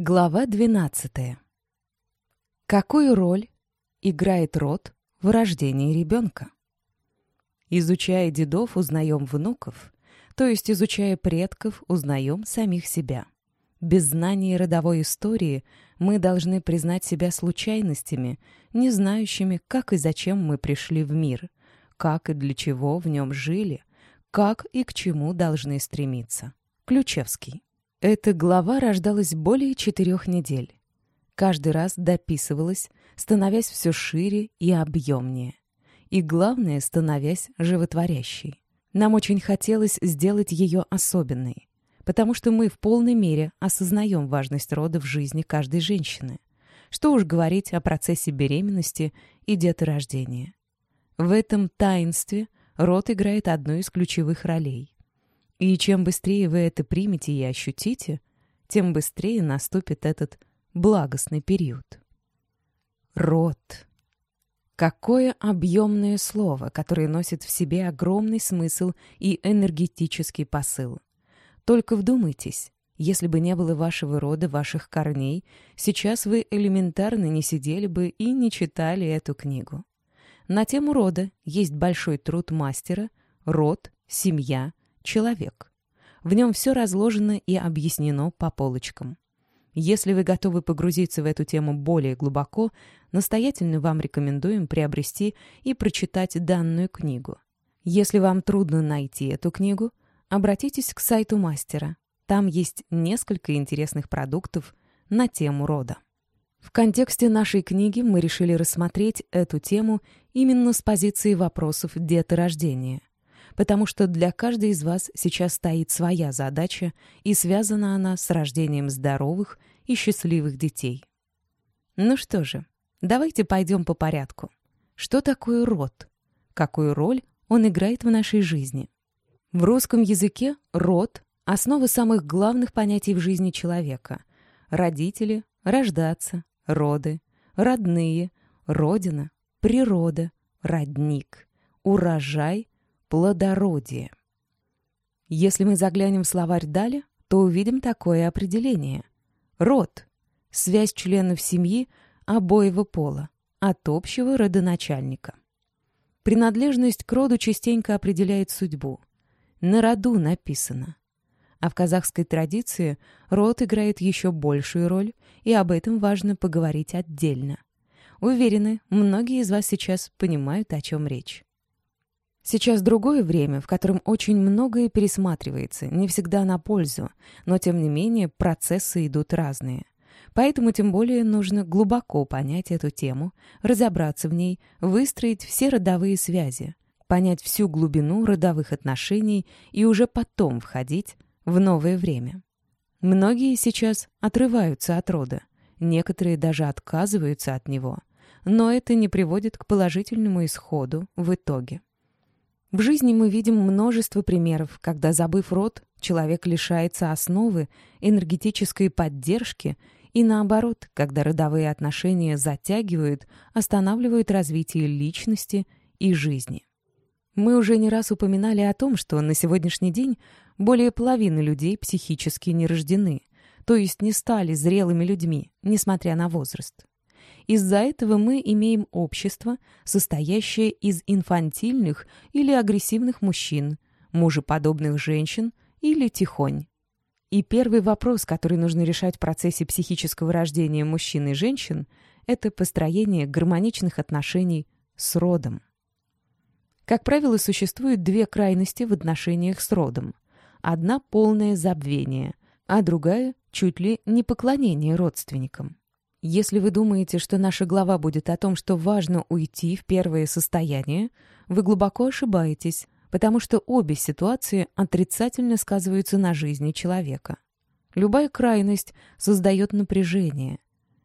Глава 12. Какую роль играет род в рождении ребенка? Изучая дедов, узнаем внуков, то есть, изучая предков, узнаем самих себя. Без знания родовой истории мы должны признать себя случайностями, не знающими, как и зачем мы пришли в мир, как и для чего в нем жили, как и к чему должны стремиться. Ключевский. Эта глава рождалась более четырех недель. Каждый раз дописывалась, становясь все шире и объемнее. И главное, становясь животворящей. Нам очень хотелось сделать ее особенной, потому что мы в полной мере осознаем важность рода в жизни каждой женщины. Что уж говорить о процессе беременности и деторождения. В этом таинстве род играет одну из ключевых ролей. И чем быстрее вы это примете и ощутите, тем быстрее наступит этот благостный период. Род. Какое объемное слово, которое носит в себе огромный смысл и энергетический посыл. Только вдумайтесь, если бы не было вашего рода, ваших корней, сейчас вы элементарно не сидели бы и не читали эту книгу. На тему рода есть большой труд мастера «Род, семья, человек. В нем все разложено и объяснено по полочкам. Если вы готовы погрузиться в эту тему более глубоко, настоятельно вам рекомендуем приобрести и прочитать данную книгу. Если вам трудно найти эту книгу, обратитесь к сайту мастера. Там есть несколько интересных продуктов на тему рода. В контексте нашей книги мы решили рассмотреть эту тему именно с позиции вопросов деторождения потому что для каждой из вас сейчас стоит своя задача, и связана она с рождением здоровых и счастливых детей. Ну что же, давайте пойдем по порядку. Что такое род? Какую роль он играет в нашей жизни? В русском языке род — основа самых главных понятий в жизни человека. Родители, рождаться, роды, родные, родина, природа, родник, урожай, плодородие. Если мы заглянем в словарь Дали, то увидим такое определение. Род – связь членов семьи обоего пола от общего родоначальника. Принадлежность к роду частенько определяет судьбу. На роду написано. А в казахской традиции род играет еще большую роль, и об этом важно поговорить отдельно. Уверены, многие из вас сейчас понимают, о чем речь. Сейчас другое время, в котором очень многое пересматривается, не всегда на пользу, но тем не менее процессы идут разные. Поэтому тем более нужно глубоко понять эту тему, разобраться в ней, выстроить все родовые связи, понять всю глубину родовых отношений и уже потом входить в новое время. Многие сейчас отрываются от рода, некоторые даже отказываются от него, но это не приводит к положительному исходу в итоге. В жизни мы видим множество примеров, когда, забыв род, человек лишается основы, энергетической поддержки, и наоборот, когда родовые отношения затягивают, останавливают развитие личности и жизни. Мы уже не раз упоминали о том, что на сегодняшний день более половины людей психически не рождены, то есть не стали зрелыми людьми, несмотря на возраст. Из-за этого мы имеем общество, состоящее из инфантильных или агрессивных мужчин, мужеподобных женщин или тихонь. И первый вопрос, который нужно решать в процессе психического рождения мужчин и женщин, это построение гармоничных отношений с родом. Как правило, существуют две крайности в отношениях с родом. Одна — полное забвение, а другая — чуть ли не поклонение родственникам. Если вы думаете, что наша глава будет о том, что важно уйти в первое состояние, вы глубоко ошибаетесь, потому что обе ситуации отрицательно сказываются на жизни человека. Любая крайность создает напряжение.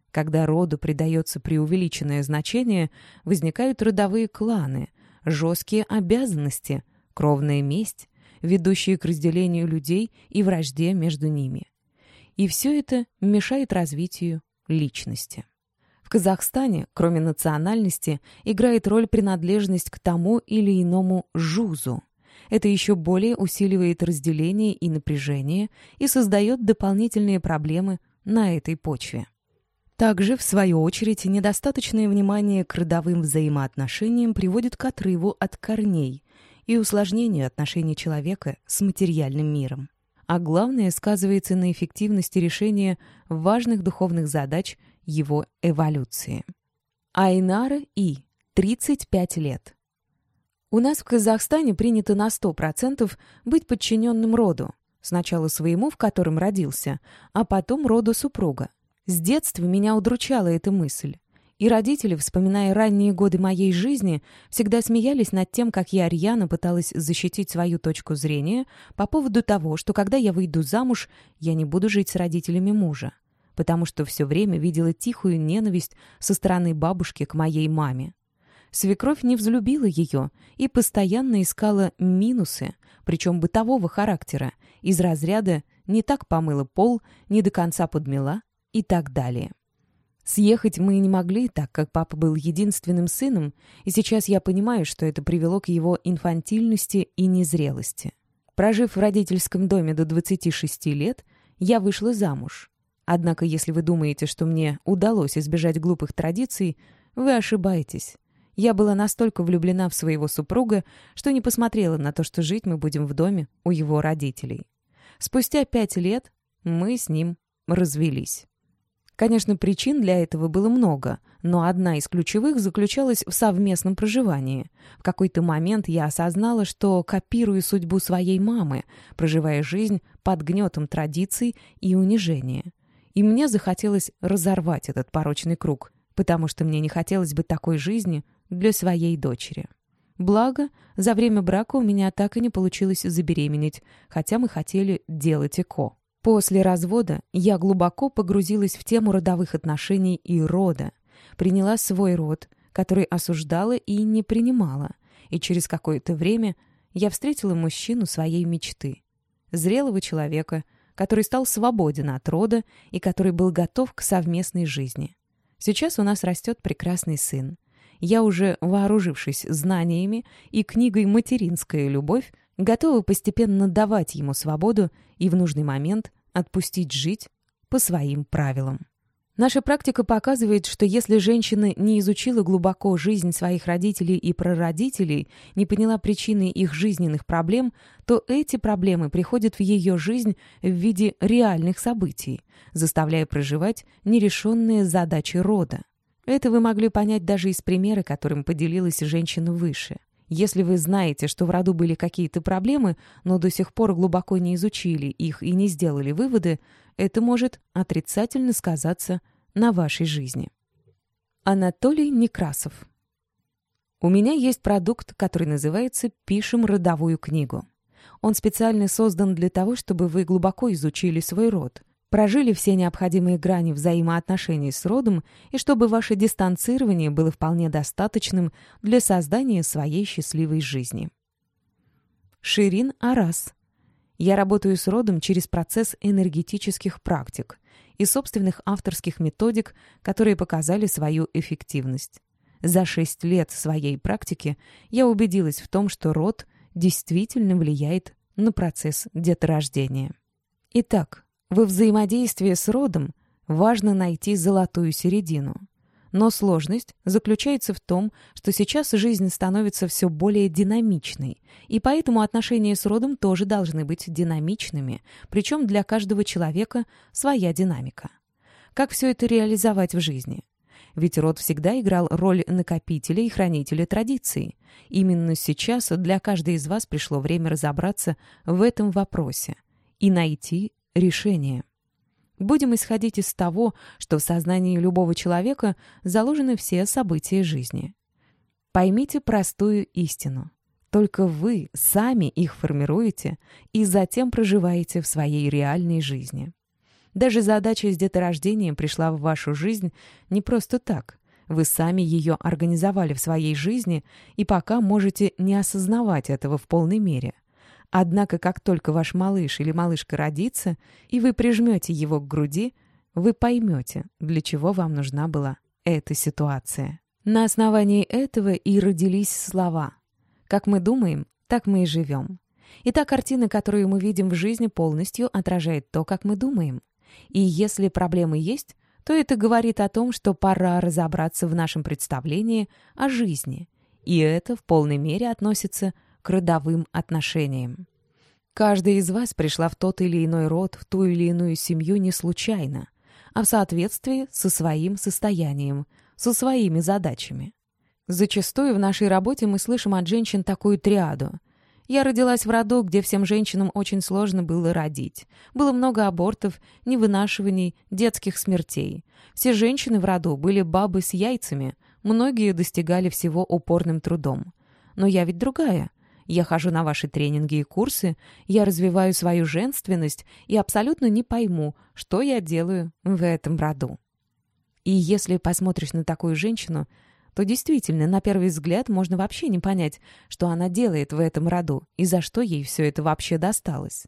Когда роду придается преувеличенное значение, возникают родовые кланы, жесткие обязанности, кровная месть, ведущие к разделению людей и вражде между ними. И все это мешает развитию личности. В Казахстане, кроме национальности, играет роль принадлежность к тому или иному жузу. Это еще более усиливает разделение и напряжение и создает дополнительные проблемы на этой почве. Также, в свою очередь, недостаточное внимание к родовым взаимоотношениям приводит к отрыву от корней и усложнению отношений человека с материальным миром. А главное, сказывается на эффективности решения важных духовных задач его эволюции. Айнара И. 35 лет. У нас в Казахстане принято на 100% быть подчиненным роду, сначала своему, в котором родился, а потом роду супруга. С детства меня удручала эта мысль. И родители, вспоминая ранние годы моей жизни, всегда смеялись над тем, как я рьяно пыталась защитить свою точку зрения по поводу того, что когда я выйду замуж, я не буду жить с родителями мужа, потому что все время видела тихую ненависть со стороны бабушки к моей маме. Свекровь не взлюбила ее и постоянно искала минусы, причем бытового характера, из разряда «не так помыла пол», «не до конца подмела», и так далее. Съехать мы не могли, так как папа был единственным сыном, и сейчас я понимаю, что это привело к его инфантильности и незрелости. Прожив в родительском доме до 26 лет, я вышла замуж. Однако, если вы думаете, что мне удалось избежать глупых традиций, вы ошибаетесь. Я была настолько влюблена в своего супруга, что не посмотрела на то, что жить мы будем в доме у его родителей. Спустя пять лет мы с ним развелись. Конечно, причин для этого было много, но одна из ключевых заключалась в совместном проживании. В какой-то момент я осознала, что копирую судьбу своей мамы, проживая жизнь под гнетом традиций и унижения. И мне захотелось разорвать этот порочный круг, потому что мне не хотелось бы такой жизни для своей дочери. Благо, за время брака у меня так и не получилось забеременеть, хотя мы хотели делать ЭКО. После развода я глубоко погрузилась в тему родовых отношений и рода, приняла свой род, который осуждала и не принимала, и через какое-то время я встретила мужчину своей мечты. Зрелого человека, который стал свободен от рода и который был готов к совместной жизни. Сейчас у нас растет прекрасный сын. Я уже, вооружившись знаниями и книгой «Материнская любовь», готова постепенно давать ему свободу и в нужный момент отпустить жить по своим правилам. Наша практика показывает, что если женщина не изучила глубоко жизнь своих родителей и прародителей, не поняла причины их жизненных проблем, то эти проблемы приходят в ее жизнь в виде реальных событий, заставляя проживать нерешенные задачи рода. Это вы могли понять даже из примера, которым поделилась женщина выше – если вы знаете, что в роду были какие-то проблемы, но до сих пор глубоко не изучили их и не сделали выводы, это может отрицательно сказаться на вашей жизни. Анатолий Некрасов У меня есть продукт, который называется «Пишем родовую книгу». Он специально создан для того, чтобы вы глубоко изучили свой род – прожили все необходимые грани взаимоотношений с родом и чтобы ваше дистанцирование было вполне достаточным для создания своей счастливой жизни. Ширин Арас. Я работаю с родом через процесс энергетических практик и собственных авторских методик, которые показали свою эффективность. За шесть лет своей практики я убедилась в том, что род действительно влияет на процесс деторождения. Итак, во взаимодействии с родом важно найти золотую середину. Но сложность заключается в том, что сейчас жизнь становится все более динамичной, и поэтому отношения с родом тоже должны быть динамичными, причем для каждого человека своя динамика. Как все это реализовать в жизни? Ведь род всегда играл роль накопителя и хранителя традиций. Именно сейчас для каждой из вас пришло время разобраться в этом вопросе и найти решение. Будем исходить из того, что в сознании любого человека заложены все события жизни. Поймите простую истину. Только вы сами их формируете и затем проживаете в своей реальной жизни. Даже задача с деторождением пришла в вашу жизнь не просто так. Вы сами ее организовали в своей жизни и пока можете не осознавать этого в полной мере. Однако, как только ваш малыш или малышка родится, и вы прижмете его к груди, вы поймете, для чего вам нужна была эта ситуация. На основании этого и родились слова. Как мы думаем, так мы и живем. И та картина, которую мы видим в жизни, полностью отражает то, как мы думаем. И если проблемы есть, то это говорит о том, что пора разобраться в нашем представлении о жизни. И это в полной мере относится к родовым отношениям. Каждая из вас пришла в тот или иной род, в ту или иную семью не случайно, а в соответствии со своим состоянием, со своими задачами. Зачастую в нашей работе мы слышим от женщин такую триаду. Я родилась в роду, где всем женщинам очень сложно было родить. Было много абортов, невынашиваний, детских смертей. Все женщины в роду были бабы с яйцами, многие достигали всего упорным трудом. Но я ведь другая — я хожу на ваши тренинги и курсы, я развиваю свою женственность и абсолютно не пойму, что я делаю в этом роду. И если посмотришь на такую женщину, то действительно, на первый взгляд, можно вообще не понять, что она делает в этом роду и за что ей все это вообще досталось.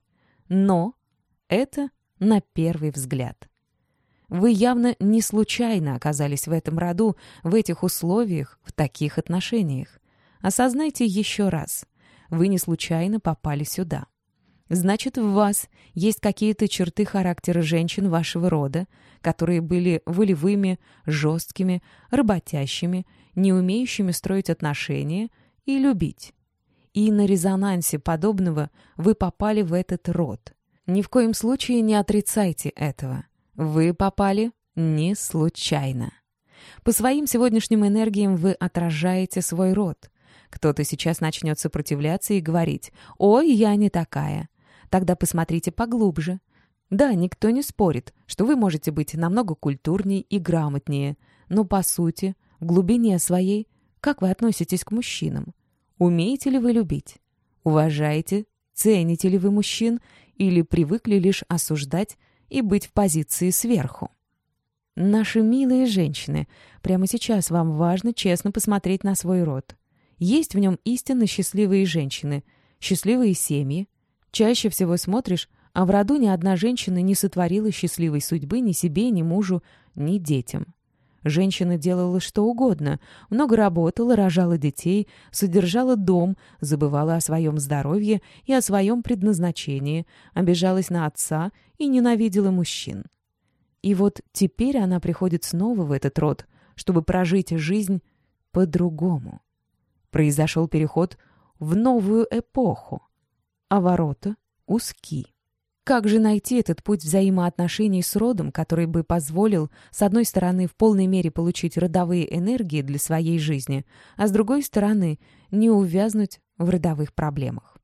Но это на первый взгляд. Вы явно не случайно оказались в этом роду, в этих условиях, в таких отношениях. Осознайте еще раз. Вы не случайно попали сюда. Значит, в вас есть какие-то черты характера женщин вашего рода, которые были волевыми, жесткими, работящими, не умеющими строить отношения и любить. И на резонансе подобного вы попали в этот род. Ни в коем случае не отрицайте этого. Вы попали не случайно. По своим сегодняшним энергиям вы отражаете свой род. Кто-то сейчас начнет сопротивляться и говорить «Ой, я не такая». Тогда посмотрите поглубже. Да, никто не спорит, что вы можете быть намного культурнее и грамотнее, но по сути, в глубине своей, как вы относитесь к мужчинам? Умеете ли вы любить? Уважаете, цените ли вы мужчин или привыкли лишь осуждать и быть в позиции сверху? Наши милые женщины, прямо сейчас вам важно честно посмотреть на свой род. Есть в нем истинно счастливые женщины, счастливые семьи. Чаще всего смотришь, а в роду ни одна женщина не сотворила счастливой судьбы ни себе, ни мужу, ни детям. Женщина делала что угодно, много работала, рожала детей, содержала дом, забывала о своем здоровье и о своем предназначении, обижалась на отца и ненавидела мужчин. И вот теперь она приходит снова в этот род, чтобы прожить жизнь по-другому. Произошел переход в новую эпоху, а ворота узки. Как же найти этот путь взаимоотношений с родом, который бы позволил, с одной стороны, в полной мере получить родовые энергии для своей жизни, а с другой стороны, не увязнуть в родовых проблемах?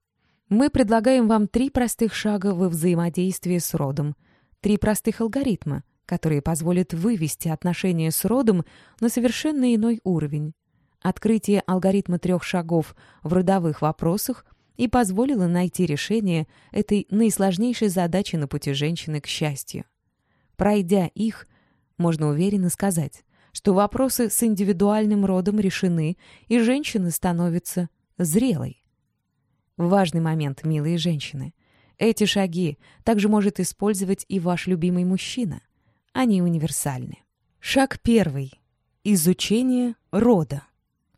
Мы предлагаем вам три простых шага во взаимодействии с родом, три простых алгоритма, которые позволят вывести отношения с родом на совершенно иной уровень, Открытие алгоритма трех шагов в родовых вопросах и позволило найти решение этой наисложнейшей задачи на пути женщины к счастью. Пройдя их, можно уверенно сказать, что вопросы с индивидуальным родом решены, и женщина становится зрелой. Важный момент, милые женщины. Эти шаги также может использовать и ваш любимый мужчина. Они универсальны. Шаг первый. Изучение рода.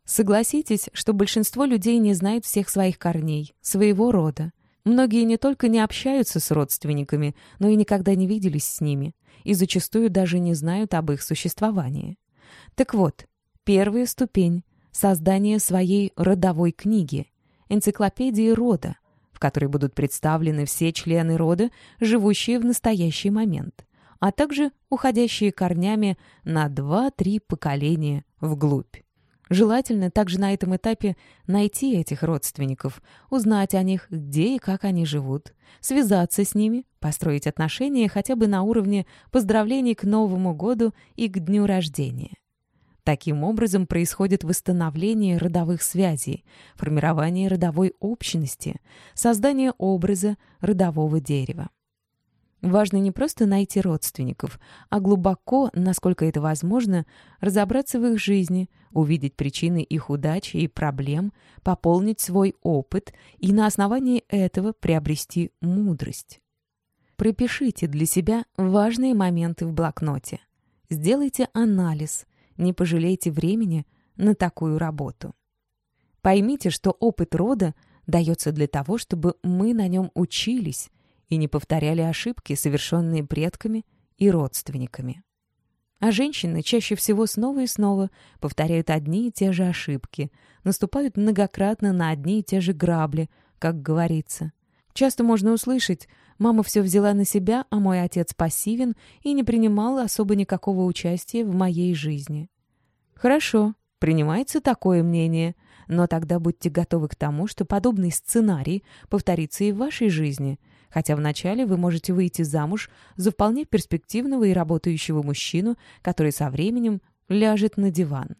Согласитесь, что большинство людей не знает всех своих корней, своего рода. Многие не только не общаются с родственниками, но и никогда не виделись с ними, и зачастую даже не знают об их существовании. Так вот, первая ступень — создание своей родовой книги, энциклопедии рода, в которой будут представлены все члены рода, живущие в настоящий момент, а также уходящие корнями на 2-3 поколения вглубь. Желательно также на этом этапе найти этих родственников, узнать о них, где и как они живут, связаться с ними, построить отношения хотя бы на уровне поздравлений к Новому году и к дню рождения. Таким образом происходит восстановление родовых связей, формирование родовой общности, создание образа родового дерева. Важно не просто найти родственников, а глубоко, насколько это возможно, разобраться в их жизни, увидеть причины их удачи и проблем, пополнить свой опыт и на основании этого приобрести мудрость. Пропишите для себя важные моменты в блокноте. Сделайте анализ, не пожалейте времени на такую работу. Поймите, что опыт рода дается для того, чтобы мы на нем учились, и не повторяли ошибки, совершенные предками и родственниками. А женщины чаще всего снова и снова повторяют одни и те же ошибки, наступают многократно на одни и те же грабли, как говорится. Часто можно услышать «мама все взяла на себя, а мой отец пассивен и не принимал особо никакого участия в моей жизни». Хорошо, принимается такое мнение, но тогда будьте готовы к тому, что подобный сценарий повторится и в вашей жизни – хотя вначале вы можете выйти замуж за вполне перспективного и работающего мужчину, который со временем ляжет на диван.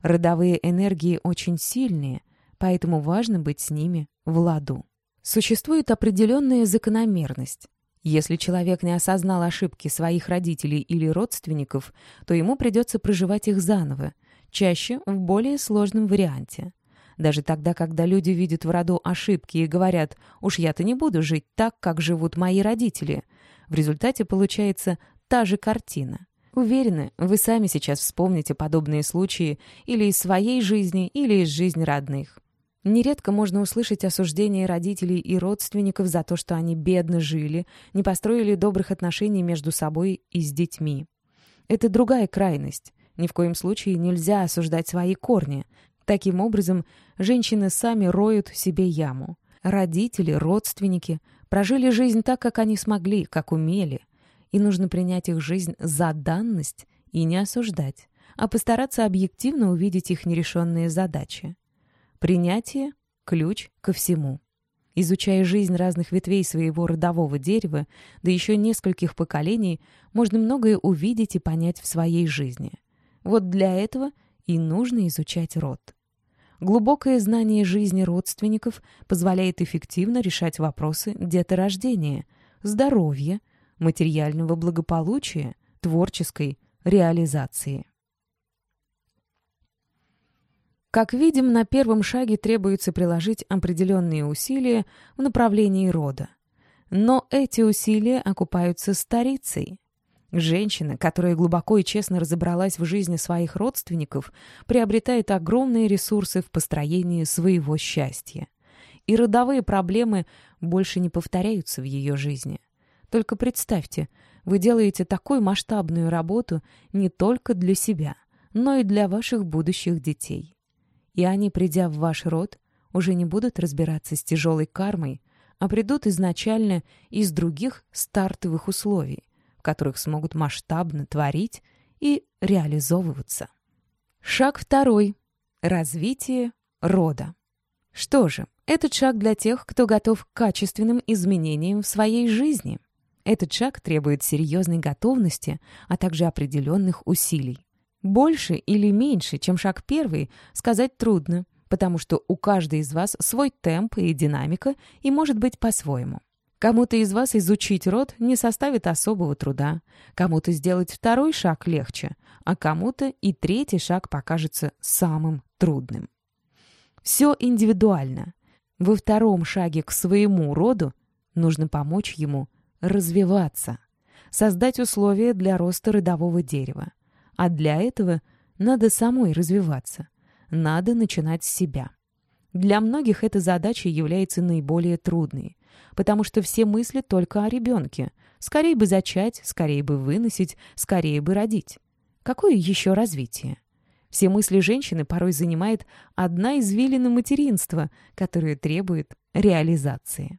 Родовые энергии очень сильные, поэтому важно быть с ними в ладу. Существует определенная закономерность. Если человек не осознал ошибки своих родителей или родственников, то ему придется проживать их заново, чаще в более сложном варианте. Даже тогда, когда люди видят в роду ошибки и говорят «уж я-то не буду жить так, как живут мои родители», в результате получается та же картина. Уверены, вы сами сейчас вспомните подобные случаи или из своей жизни, или из жизни родных. Нередко можно услышать осуждение родителей и родственников за то, что они бедно жили, не построили добрых отношений между собой и с детьми. Это другая крайность. Ни в коем случае нельзя осуждать свои корни. Таким образом, женщины сами роют себе яму. Родители, родственники прожили жизнь так, как они смогли, как умели. И нужно принять их жизнь за данность и не осуждать, а постараться объективно увидеть их нерешенные задачи. Принятие — ключ ко всему. Изучая жизнь разных ветвей своего родового дерева, да еще нескольких поколений, можно многое увидеть и понять в своей жизни. Вот для этого и нужно изучать род. Глубокое знание жизни родственников позволяет эффективно решать вопросы деторождения, здоровья, материального благополучия, творческой реализации. Как видим, на первом шаге требуется приложить определенные усилия в направлении рода. Но эти усилия окупаются старицей. Женщина, которая глубоко и честно разобралась в жизни своих родственников, приобретает огромные ресурсы в построении своего счастья. И родовые проблемы больше не повторяются в ее жизни. Только представьте, вы делаете такую масштабную работу не только для себя, но и для ваших будущих детей. И они, придя в ваш род, уже не будут разбираться с тяжелой кармой, а придут изначально из других стартовых условий, которых смогут масштабно творить и реализовываться. Шаг второй. Развитие рода. Что же, этот шаг для тех, кто готов к качественным изменениям в своей жизни. Этот шаг требует серьезной готовности, а также определенных усилий. Больше или меньше, чем шаг первый, сказать трудно, потому что у каждой из вас свой темп и динамика и может быть по-своему. Кому-то из вас изучить род не составит особого труда, кому-то сделать второй шаг легче, а кому-то и третий шаг покажется самым трудным. Все индивидуально. Во втором шаге к своему роду нужно помочь ему развиваться, создать условия для роста родового дерева. А для этого надо самой развиваться. Надо начинать с себя. Для многих эта задача является наиболее трудной, потому что все мысли только о ребенке. Скорее бы зачать, скорее бы выносить, скорее бы родить. Какое еще развитие? Все мысли женщины порой занимает одна извилина материнства, которая требует реализации.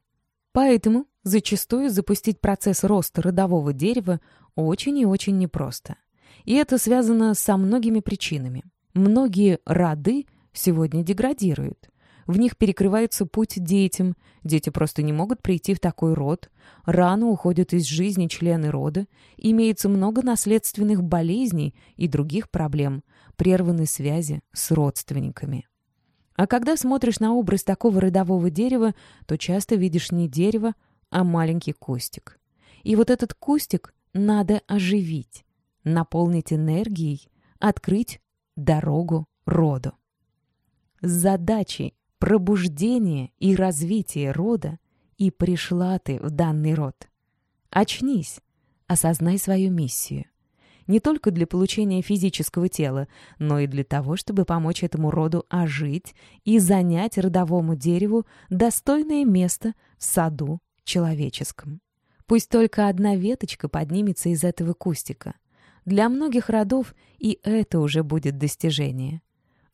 Поэтому зачастую запустить процесс роста родового дерева очень и очень непросто. И это связано со многими причинами. Многие роды сегодня деградируют. В них перекрывается путь детям. Дети просто не могут прийти в такой род. Рано уходят из жизни члены рода. Имеется много наследственных болезней и других проблем, прерваны связи с родственниками. А когда смотришь на образ такого родового дерева, то часто видишь не дерево, а маленький кустик. И вот этот кустик надо оживить, наполнить энергией, открыть дорогу роду. С задачей пробуждение и развитие рода, и пришла ты в данный род. Очнись, осознай свою миссию. Не только для получения физического тела, но и для того, чтобы помочь этому роду ожить и занять родовому дереву достойное место в саду человеческом. Пусть только одна веточка поднимется из этого кустика. Для многих родов и это уже будет достижение.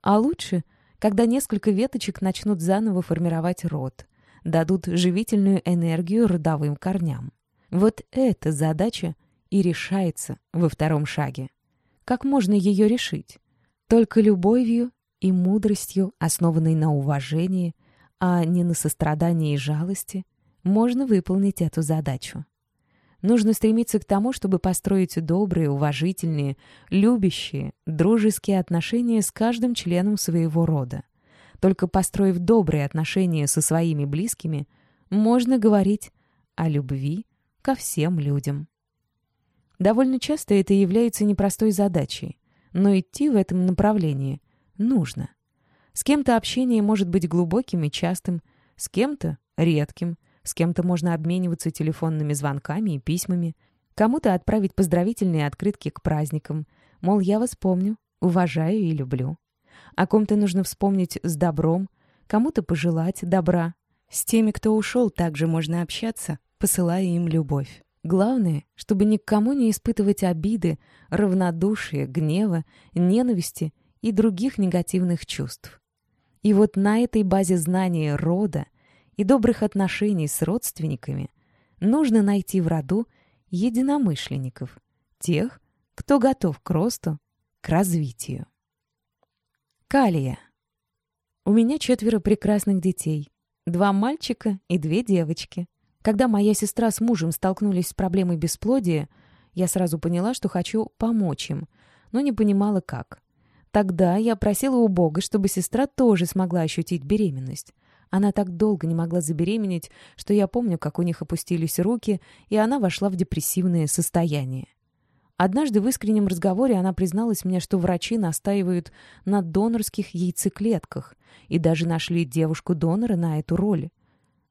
А лучше, когда несколько веточек начнут заново формировать род, дадут живительную энергию родовым корням. Вот эта задача и решается во втором шаге. Как можно ее решить? Только любовью и мудростью, основанной на уважении, а не на сострадании и жалости, можно выполнить эту задачу. Нужно стремиться к тому, чтобы построить добрые, уважительные, любящие, дружеские отношения с каждым членом своего рода. Только построив добрые отношения со своими близкими, можно говорить о любви ко всем людям. Довольно часто это является непростой задачей, но идти в этом направлении нужно. С кем-то общение может быть глубоким и частым, с кем-то — редким, с кем-то можно обмениваться телефонными звонками и письмами, кому-то отправить поздравительные открытки к праздникам, мол, я вас помню, уважаю и люблю. О ком-то нужно вспомнить с добром, кому-то пожелать добра. С теми, кто ушел, также можно общаться, посылая им любовь. Главное, чтобы никому не испытывать обиды, равнодушия, гнева, ненависти и других негативных чувств. И вот на этой базе знания рода и добрых отношений с родственниками нужно найти в роду единомышленников, тех, кто готов к росту, к развитию. Калия. У меня четверо прекрасных детей. Два мальчика и две девочки. Когда моя сестра с мужем столкнулись с проблемой бесплодия, я сразу поняла, что хочу помочь им, но не понимала, как. Тогда я просила у Бога, чтобы сестра тоже смогла ощутить беременность. Она так долго не могла забеременеть, что я помню, как у них опустились руки, и она вошла в депрессивное состояние. Однажды в искреннем разговоре она призналась мне, что врачи настаивают на донорских яйцеклетках и даже нашли девушку-донора на эту роль.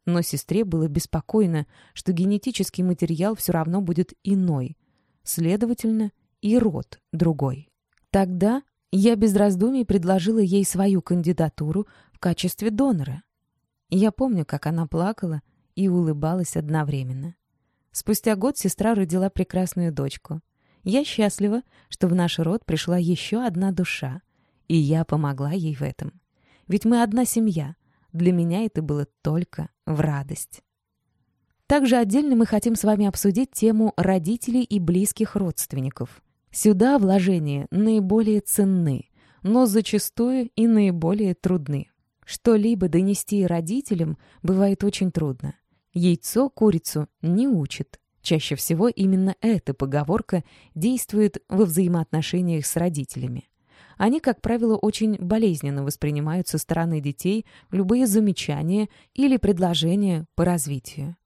Но сестре было беспокойно, что генетический материал все равно будет иной. Следовательно, и род другой. Тогда я без раздумий предложила ей свою кандидатуру в качестве донора. Я помню, как она плакала и улыбалась одновременно. Спустя год сестра родила прекрасную дочку. Я счастлива, что в наш род пришла еще одна душа, и я помогла ей в этом. Ведь мы одна семья. Для меня это было только в радость. Также отдельно мы хотим с вами обсудить тему родителей и близких родственников. Сюда вложения наиболее ценны, но зачастую и наиболее трудны. Что-либо донести родителям бывает очень трудно. Яйцо курицу не учит. Чаще всего именно эта поговорка действует во взаимоотношениях с родителями. Они, как правило, очень болезненно воспринимают со стороны детей любые замечания или предложения по развитию.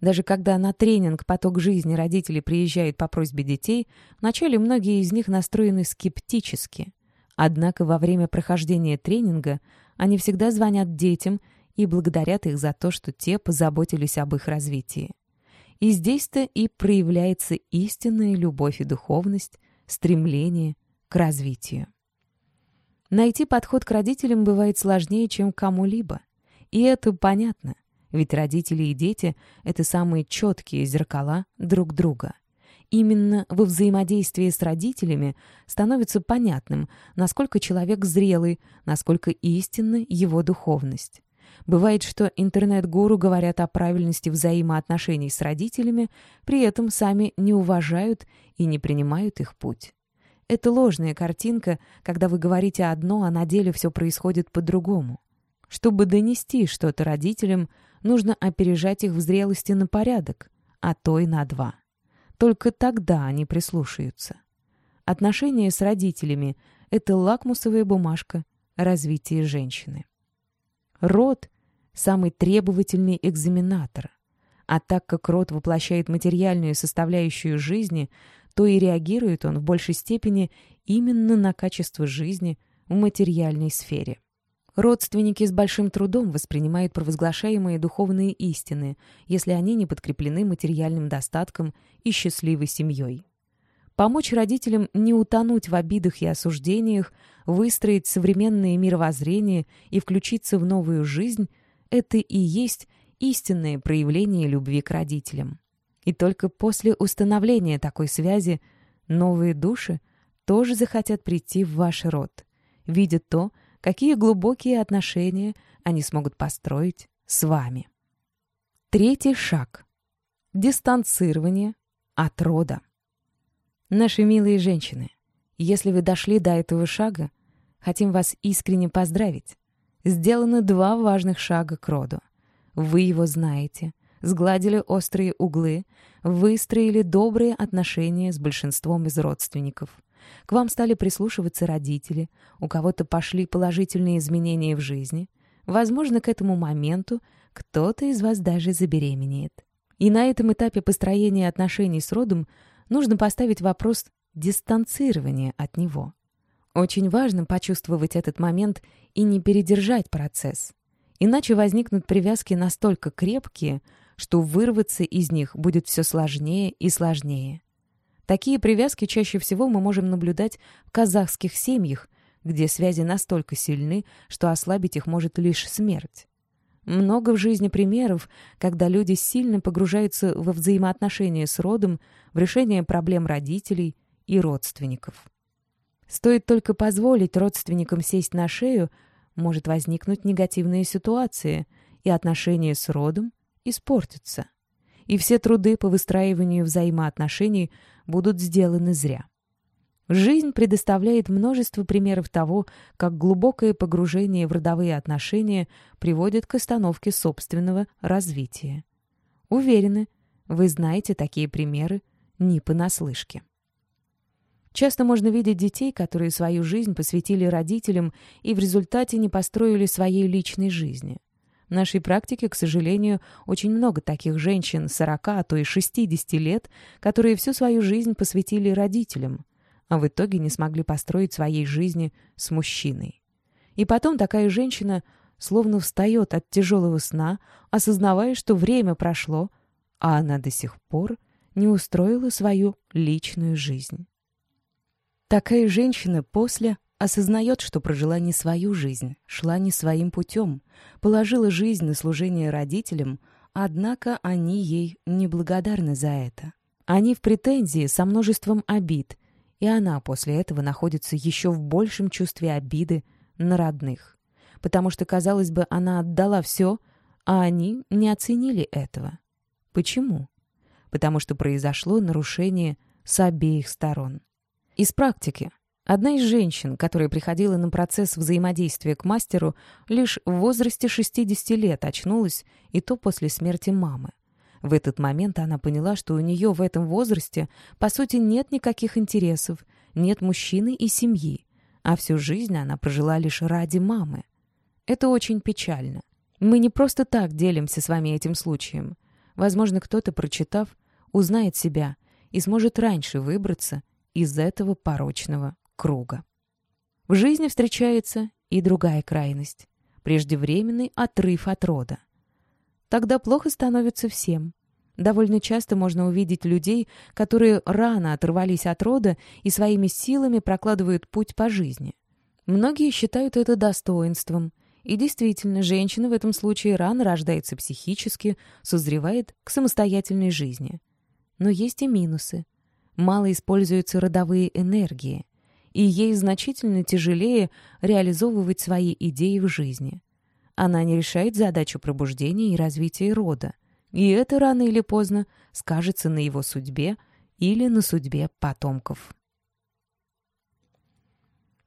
Даже когда на тренинг «Поток жизни» родители приезжают по просьбе детей, вначале многие из них настроены скептически. Однако во время прохождения тренинга они всегда звонят детям и благодарят их за то, что те позаботились об их развитии. И здесь-то и проявляется истинная любовь и духовность, стремление к развитию. Найти подход к родителям бывает сложнее, чем кому-либо. И это понятно, ведь родители и дети — это самые четкие зеркала друг друга — Именно во взаимодействии с родителями становится понятным, насколько человек зрелый, насколько истинна его духовность. Бывает, что интернет-гуру говорят о правильности взаимоотношений с родителями, при этом сами не уважают и не принимают их путь. Это ложная картинка, когда вы говорите одно, а на деле все происходит по-другому. Чтобы донести что-то родителям, нужно опережать их в зрелости на порядок, а то и на два. Только тогда они прислушаются. Отношения с родителями — это лакмусовая бумажка развития женщины. Род — самый требовательный экзаменатор. А так как род воплощает материальную составляющую жизни, то и реагирует он в большей степени именно на качество жизни в материальной сфере. Родственники с большим трудом воспринимают провозглашаемые духовные истины, если они не подкреплены материальным достатком и счастливой семьей. Помочь родителям не утонуть в обидах и осуждениях, выстроить современное мировоззрение и включиться в новую жизнь – это и есть истинное проявление любви к родителям. И только после установления такой связи новые души тоже захотят прийти в ваш род, видя то, какие глубокие отношения они смогут построить с вами. Третий шаг. Дистанцирование от рода. Наши милые женщины, если вы дошли до этого шага, хотим вас искренне поздравить. Сделаны два важных шага к роду. Вы его знаете, сгладили острые углы, выстроили добрые отношения с большинством из родственников. К вам стали прислушиваться родители, у кого-то пошли положительные изменения в жизни. Возможно, к этому моменту кто-то из вас даже забеременеет. И на этом этапе построения отношений с родом нужно поставить вопрос дистанцирования от него. Очень важно почувствовать этот момент и не передержать процесс. Иначе возникнут привязки настолько крепкие, что вырваться из них будет все сложнее и сложнее. Такие привязки чаще всего мы можем наблюдать в казахских семьях, где связи настолько сильны, что ослабить их может лишь смерть. Много в жизни примеров, когда люди сильно погружаются во взаимоотношения с родом, в решение проблем родителей и родственников. Стоит только позволить родственникам сесть на шею, может возникнуть негативная ситуация, и отношения с родом испортятся. И все труды по выстраиванию взаимоотношений будут сделаны зря. Жизнь предоставляет множество примеров того, как глубокое погружение в родовые отношения приводит к остановке собственного развития. Уверены, вы знаете такие примеры не понаслышке. Часто можно видеть детей, которые свою жизнь посвятили родителям и в результате не построили своей личной жизни. В нашей практике, к сожалению, очень много таких женщин 40, а то и 60 лет, которые всю свою жизнь посвятили родителям, а в итоге не смогли построить своей жизни с мужчиной. И потом такая женщина словно встает от тяжелого сна, осознавая, что время прошло, а она до сих пор не устроила свою личную жизнь. Такая женщина после осознает, что прожила не свою жизнь, шла не своим путем, положила жизнь на служение родителям, однако они ей неблагодарны за это. Они в претензии со множеством обид – и она после этого находится еще в большем чувстве обиды на родных. Потому что, казалось бы, она отдала все, а они не оценили этого. Почему? Потому что произошло нарушение с обеих сторон. Из практики. Одна из женщин, которая приходила на процесс взаимодействия к мастеру, лишь в возрасте 60 лет очнулась, и то после смерти мамы. В этот момент она поняла, что у нее в этом возрасте, по сути, нет никаких интересов, нет мужчины и семьи, а всю жизнь она прожила лишь ради мамы. Это очень печально. Мы не просто так делимся с вами этим случаем. Возможно, кто-то, прочитав, узнает себя и сможет раньше выбраться из этого порочного круга. В жизни встречается и другая крайность — преждевременный отрыв от рода. Тогда плохо становится всем. Довольно часто можно увидеть людей, которые рано оторвались от рода и своими силами прокладывают путь по жизни. Многие считают это достоинством. И действительно, женщина в этом случае рано рождается психически, созревает к самостоятельной жизни. Но есть и минусы. Мало используются родовые энергии, и ей значительно тяжелее реализовывать свои идеи в жизни. Она не решает задачу пробуждения и развития рода. И это рано или поздно скажется на его судьбе или на судьбе потомков.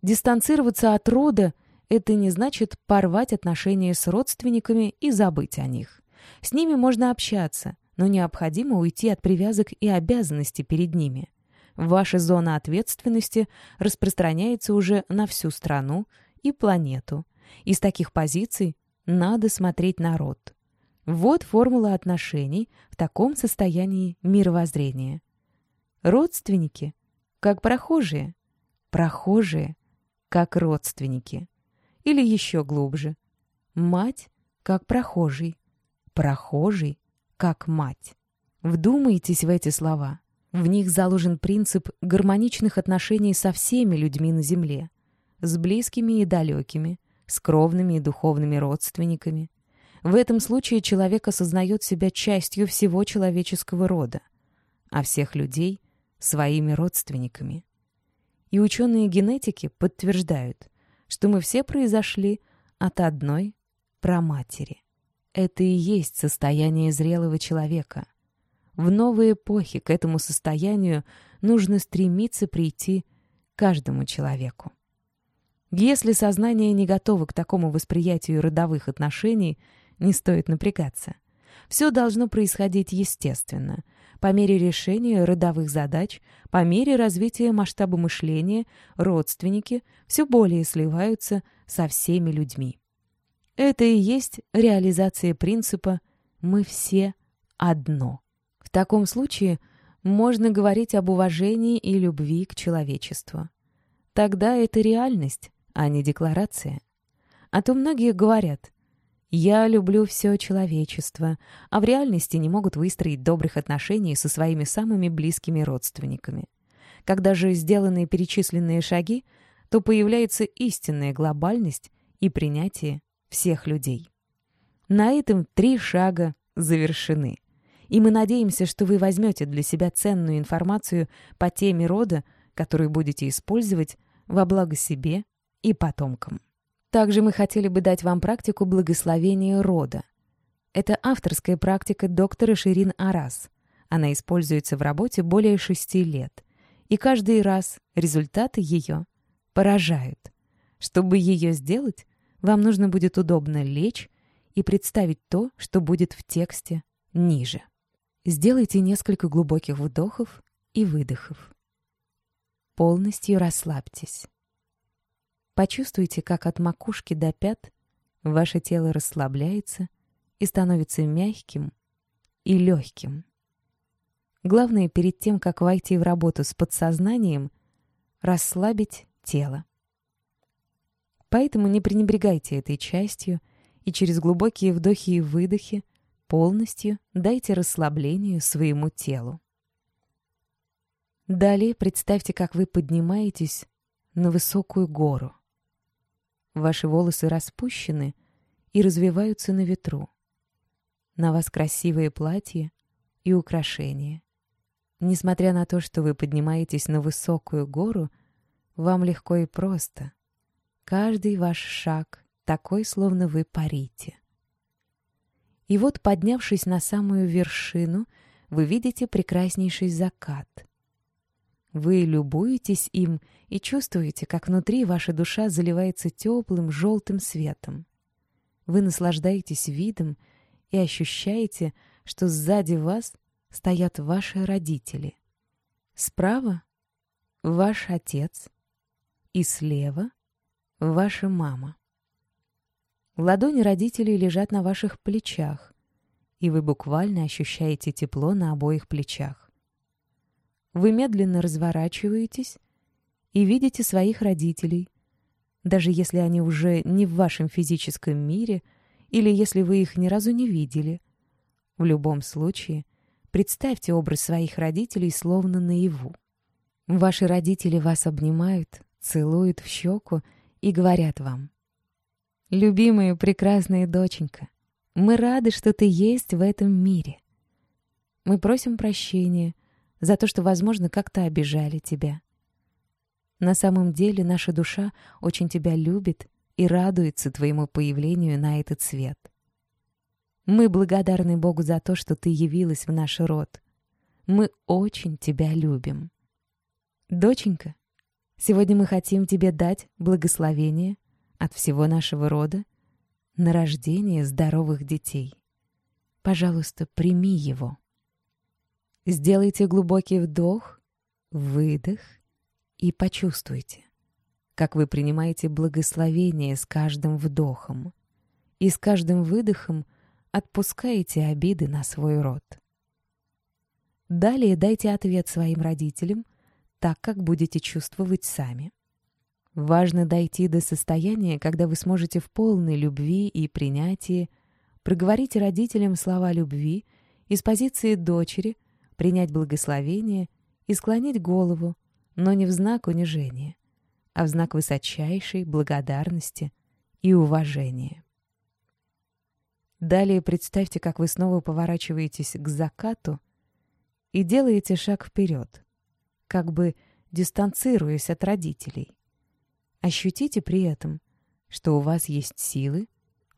Дистанцироваться от рода — это не значит порвать отношения с родственниками и забыть о них. С ними можно общаться, но необходимо уйти от привязок и обязанностей перед ними. Ваша зона ответственности распространяется уже на всю страну и планету. Из таких позиций надо смотреть народ. Вот формула отношений в таком состоянии мировоззрения. Родственники, как прохожие. Прохожие, как родственники. Или еще глубже. Мать, как прохожий. Прохожий, как мать. Вдумайтесь в эти слова. В них заложен принцип гармоничных отношений со всеми людьми на Земле. С близкими и далекими, с кровными и духовными родственниками. В этом случае человек осознает себя частью всего человеческого рода, а всех людей — своими родственниками. И ученые генетики подтверждают, что мы все произошли от одной праматери. Это и есть состояние зрелого человека. В новой эпохе к этому состоянию нужно стремиться прийти каждому человеку. Если сознание не готово к такому восприятию родовых отношений, не стоит напрягаться. Все должно происходить естественно, по мере решения родовых задач, по мере развития масштаба мышления, родственники все более сливаются со всеми людьми. Это и есть реализация принципа «мы все одно». В таком случае можно говорить об уважении и любви к человечеству. Тогда это реальность, а не декларация. А то многие говорят «я люблю все человечество», а в реальности не могут выстроить добрых отношений со своими самыми близкими родственниками. Когда же сделаны перечисленные шаги, то появляется истинная глобальность и принятие всех людей. На этом три шага завершены. И мы надеемся, что вы возьмете для себя ценную информацию по теме рода, которую будете использовать во благо себе и потомкам. Также мы хотели бы дать вам практику благословения рода. Это авторская практика доктора Ширин Арас. Она используется в работе более шести лет. И каждый раз результаты ее поражают. Чтобы ее сделать, вам нужно будет удобно лечь и представить то, что будет в тексте ниже. Сделайте несколько глубоких вдохов и выдохов. Полностью расслабьтесь. Почувствуйте, как от макушки до пят ваше тело расслабляется и становится мягким и легким. Главное, перед тем, как войти в работу с подсознанием, расслабить тело. Поэтому не пренебрегайте этой частью и через глубокие вдохи и выдохи полностью дайте расслаблению своему телу. Далее представьте, как вы поднимаетесь на высокую гору. Ваши волосы распущены и развиваются на ветру. На вас красивое платье и украшения. Несмотря на то, что вы поднимаетесь на высокую гору, вам легко и просто. Каждый ваш шаг такой, словно вы парите. И вот, поднявшись на самую вершину, вы видите прекраснейший закат. Вы любуетесь им и чувствуете, как внутри ваша душа заливается теплым желтым светом. Вы наслаждаетесь видом и ощущаете, что сзади вас стоят ваши родители. Справа — ваш отец, и слева Ваша мама. Ладони родителей лежат на ваших плечах, и вы буквально ощущаете тепло на обоих плечах. Вы медленно разворачиваетесь и видите своих родителей, даже если они уже не в вашем физическом мире или если вы их ни разу не видели. В любом случае, представьте образ своих родителей словно наяву. Ваши родители вас обнимают, целуют в щеку и говорят вам. «Любимая прекрасная доченька, мы рады, что ты есть в этом мире. Мы просим прощения за то, что, возможно, как-то обижали тебя. На самом деле наша душа очень тебя любит и радуется твоему появлению на этот свет. Мы благодарны Богу за то, что ты явилась в наш род. Мы очень тебя любим. Доченька, Сегодня мы хотим тебе дать благословение от всего нашего рода на рождение здоровых детей. Пожалуйста, прими его. Сделайте глубокий вдох, выдох и почувствуйте, как вы принимаете благословение с каждым вдохом и с каждым выдохом отпускаете обиды на свой род. Далее дайте ответ своим родителям так, как будете чувствовать сами. Важно дойти до состояния, когда вы сможете в полной любви и принятии проговорить родителям слова любви из позиции дочери, принять благословение и склонить голову, но не в знак унижения, а в знак высочайшей благодарности и уважения. Далее представьте, как вы снова поворачиваетесь к закату и делаете шаг вперед, как бы дистанцируясь от родителей. Ощутите при этом, что у вас есть силы,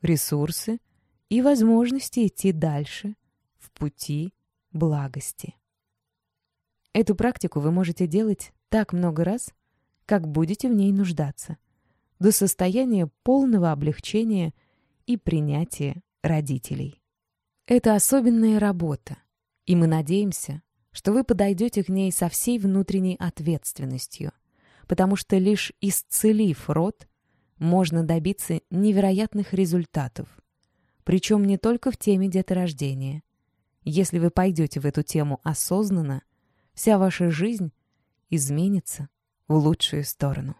ресурсы и возможности идти дальше в пути благости. Эту практику вы можете делать так много раз, как будете в ней нуждаться, до состояния полного облегчения и принятия родителей. Это особенная работа, и мы надеемся, что вы подойдете к ней со всей внутренней ответственностью, потому что лишь исцелив род, можно добиться невероятных результатов, причем не только в теме деторождения. Если вы пойдете в эту тему осознанно, вся ваша жизнь изменится в лучшую сторону.